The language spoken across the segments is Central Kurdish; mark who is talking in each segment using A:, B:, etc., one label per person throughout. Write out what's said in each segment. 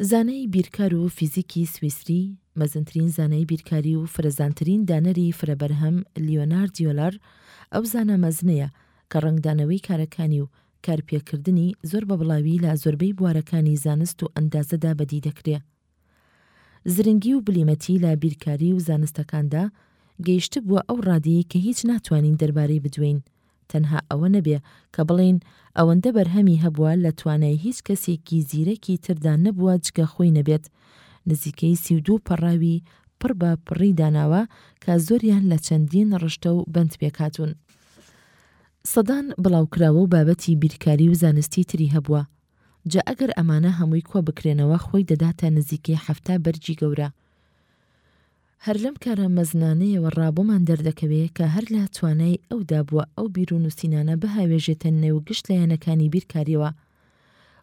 A: زانای بیرکار و فیزیکی سویسری، مەزنترین زانای بیرکاری و فرەزانترین دانەری فرەبەرهەم لیۆنارد یۆلار ئەو زانا مەزنەیە کە ڕەنگدانەوەی کارەکانی و کارپێکردنی زۆر بە بڵاوی لە زۆربەی بوارەکانی زانست و ئەندازەدا بەدی دەکرێ. زرنگی و بلیمەتی لە بیرکاری و زانستەکاندا، گەیشتبووە ئەو ڕادەیەی کە هیچ ناتوانین دەربارەی بدوێین، تەنها ئەوە نەبێ کە بڵێین ئەوەندە بەرهەمی هەبووە لە توانای هیچ کەسێکی زیرەکی تردا نەبووە جگە خۆی نەبێت، نزیکەی سی و دوو پەڕاوی پڕ بە پڕی داناوە کە زۆریان لە چەندین ڕشتە و بەند پێکهاتوون. سەدان بڵاوکراوە و بابەتی بیرکاری و زانستی تری هەبووە، جا ئەگەر ئەمانە هەمووی کۆ بکرێنەوە خۆی دەداتە نزیکەی حەفتا بەرگی گەورە. هەر لەم کارە مەزنانەیەوە ڕا بۆمان دەردەکەوێ کە هەر لە توانای ئەودا بووە ئەو بیر و نووسینانە بهاوێژێتە نێو گشت لایەنەکانی بیرکاریەوە.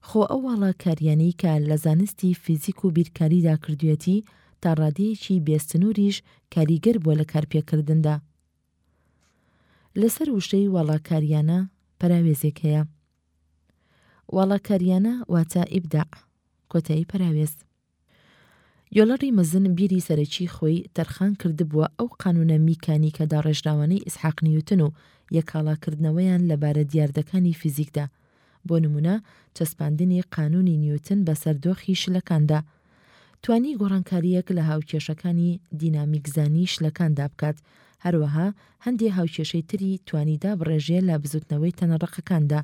A: خۆ ئەو واڵا کاریانەی کە لە زانستی فیزیک و بیرکاریدا کردویەتی تا ڕادەیەکی بێ سنووریش کاریگەر بووە لە کارپێکردندا. لە سەر وشەی واڵاکاریانە پەراوێزێک هەیە. واڵاکاریانە واتە ئیبداع، کۆتایی پەراوێز. یۆلەڕی مەزن بیری سەرەکیی خۆی تەرخان کردبووە ئەو قانوونە میکانیکە داڕێژراوانەی ئیسحاق نیوتن و یەکاڵاکردنەوەیان لە بارە دیاردەکانی فیزیکدا، بۆ نموونە چەسپاندنی قانوونی نیوتن بەسەر دۆخی شلەکاندا، توانی گۆڕانکارییەک لە هاوکێشەکانی دینامیکزانی شلەکاندا بکات، هەروەها هەندێ هاوکێشەی تری توانی دابڕێژێ لە بزوتنەوەی تەنە ڕەقەکاندا.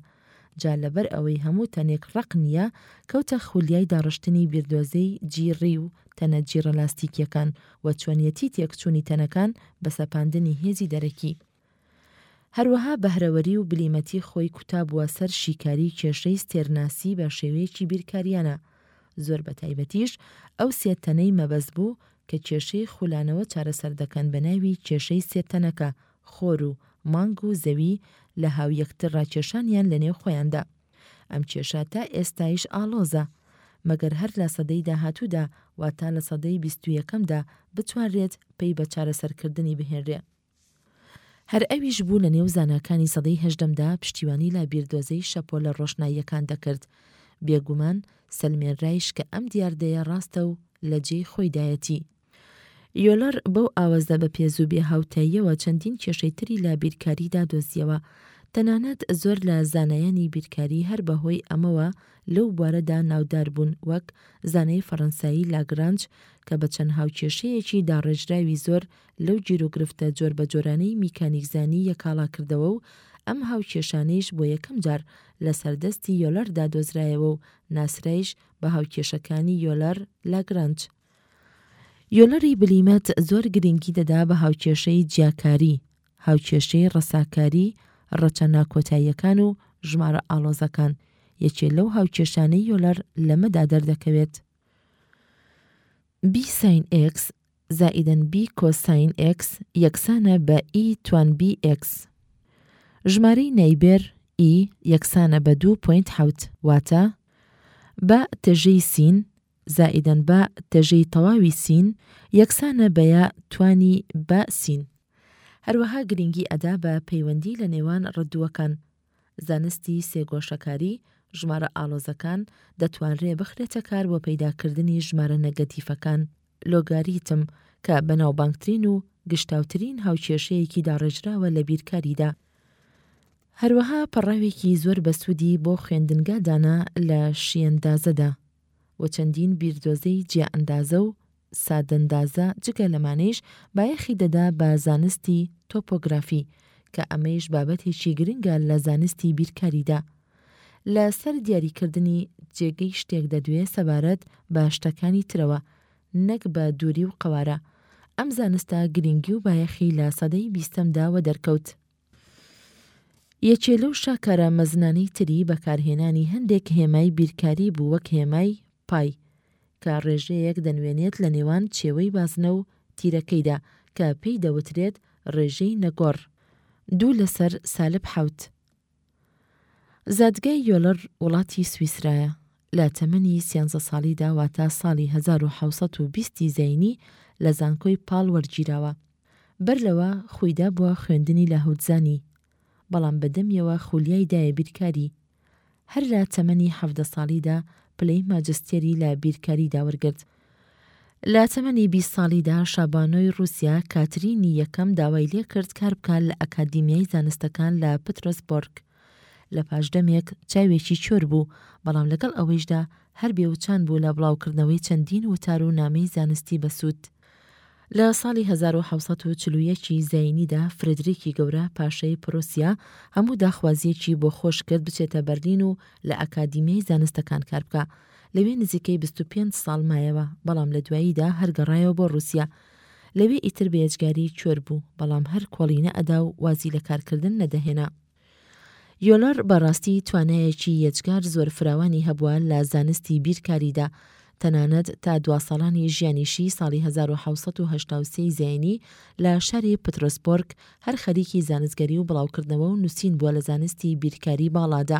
A: جا لەبەر ئەوەی هەموو تەنێک ڕەق نییە، کەوتە خولیای داڕشتنی بیردۆزەی جی ڕی و تەنە جیڕە لاستیکییەکان و چۆنیەتی تێکچوونی تەنەکان بە سەپاندنی هێزی دەرەکی. هەروەها بەهرەوەری و بلیمەتی خۆی کوتابووە سەر شیکاری کێشەی ستێرناسی بە شێوەیەکی بیرکاریانە، زۆر بەتایبەتیش ئەو سێ تەنەی مەبەست بوو کە کێشەی خولانەوە چارەسەر دەکەن بە ناوی کێشەی سێ تەنەکە، خۆر و مانگ و زەوی لە هاویەکتر ڕاکێشانیان لە نێو خۆیاندا. ئەم کێشە تا ئێستایش ئاڵۆزە. مەگەر هەر لە سەدەی داهاتوودا واتا لە سەدەی بیست و یەکەمدا بتوانرێت پەی بە چارەسەرکردنی بهێنرێ. هەر ئەویش بوو لە نێو زاناکانی سەدەی هەژدەمدا پشتیوانی لە بیردۆزەی شەپۆلە ڕۆشناییەکان دەکرد. بێگومان سەلمێنرایش کە ئەم دیاردەیە ڕاستە و لە جێی خۆیدایەتی. یۆلەر بەو ئاوەزە بە پێز و بێ هاوتاییەوە چەندین کێشەی تری لە بیرکاریدا دۆزییەوە. تەنانەت زۆر لە زانایانی بیرکاری هەر بە هۆی ئەمەوە لەو بوارەدا ناودار بوون وەک زانای فەڕەنسایی لاگرانج کە بە چەند هاوکێشەیەکی داڕێژراوی زۆر لەو گیروگرفتە جۆربەجۆرانەی میکانیکزانی یەکاڵاکردەوە و ئەم هاوکێشانەیش بۆ یەکەم جار لەسەر دەستی یۆلەردا دۆزرایەوە و ناسرایش بە هاوکێشەکانی یۆلەر، لاگرانج. یۆلەری بلیمەت زۆر گرنگی دەدا بە هاوکێشەی جیاکاری، هاوکێشەی ڕەساکاری، ڕەچە ناکۆتاییەکان و ژمارە ئاڵۆزەکان، یەکێ لەو هاوکێشانەی یۆلەر لەمەدا دەردەکەوێت. بی ساین ئێکس زائیدەن بی کۆساین ئێکس یەکسانە بە ئی توان بی ئێکس. ژمارەی نایبێر ئی یەکسانە بە دوو پۆینت حەوت. واتە، با تەژێی سین زائیدەن با تەژێی تەواوی سین یەکسانە بە یا توانی با سین. هەروەها گرینگی ئەدا بە پەیوەندی لە نێوان ڕەددووەکان. زانستی سێگۆشەکاری، ژمارە ئاڵۆزەکان، دەتوانرێ بخرێتە کار بۆ پەیداکردنی ژمارە نەگەتیفەکان، لۆگاریتم، کە بەناوبانگترین و گشتاوترین هاوکێشەیەکی داڕێژراوە لە بیرکاریدا. هەروەها پەڕاوێکی زۆر بەسوودی بۆ خوێندنگا دانا لە شیئەندازەدا. و چەندین بیردۆزەی جیا ئەندازە و سادەندازە جگە لەمانەیش بایەخی دەدا بە زانستی تۆپۆگرافی کە ئەمەیش بابەتێکی گرنگە لە زانستی بیرکاریدا لە سەر دیاریکردنی جێگەی شتێک دەدوێ سەبارەت بە شتەکانی ترەوە نەک بە دووری و قەوارە ئەم زانستە گرینگی و بایەخی لە سەدەی بیستەمدا وەدەرکەوت یەکێ لەو شاکارە مەزنانەی تری بەکارهێنانی هەندێک هێمای بیرکاری بوو وەک هێمای پای کە ڕێژەیەک دەنوێنێت لە نێوان چێوەی بازنە و تیرەکەیدا کە پێی دەوترێت ڕێژەی نەگۆڕ، دوو لەسەر سالب حەوت. زادگای یۆلەر وڵاتی سویسرایە، لە تەمەنی سیانزە ساڵیدا واتە ساڵی هەزار و حەوت سەد و بیست ی زەینی لە زانکۆی پاڵ وەرگیراوە. بەر لەوە خووی دابووە خوێندنی لاهووتزانی، بەڵام بە دەمیەوە خولیای دایە بیرکاری. هەر لە تەمەنی حەڤدە ساڵیدا پلەی ماجستێری لە بیرکاریدا وەرگرت لە تەمەنی بیست ساڵیدا شابانۆی رووسیا کاترینی یەکەم داوای لێ کرد کار بکات لە ئەکادیمیای زانستەکان لە پترسبۆرگ. لە پاش دەمێک چاوێکی چۆر بوو، بەڵام لەگەڵ ئەوەیشدا هەر بێوچان بوو لە بڵاوکردنەوەی چەندین وتار و نامەی زانستی بەسوود. لە ساڵی هەزار و حەوت سەد و چل و یەک ی زایینیدا فرێدریکی گەورە پاشای پروسیا هەموو داخوازییەکی بۆ خۆش کرد بچێتە بەرلین و لە ئەکادیمیای زانستەکان کار بکا. لەوێ نزیکەی بیست و پێنج ساڵ مایەوە، بەڵام لە دواییدا هەر گەڕایەوە بۆ ڕووسیا. لەوێ ئیتر بەیەجگاری کوێر بوو، بەڵام هەر کۆڵی نەئەدا و وازی لە کارکردن نەدەهێنا. یۆلەر بەڕاستی توانایەکی یەجگار زۆر فراوانی هەبووە لە زانستی بیرکاریدا، تەنانەت تا دوا ساڵانی ژیانیشی ساڵی 1783 زایینی لە شاری پترسبۆرگ هەر خەریکی زانستگەری و بڵاوکردنەوە و نووسین بووە لە زانستی بیرکاری باڵادا،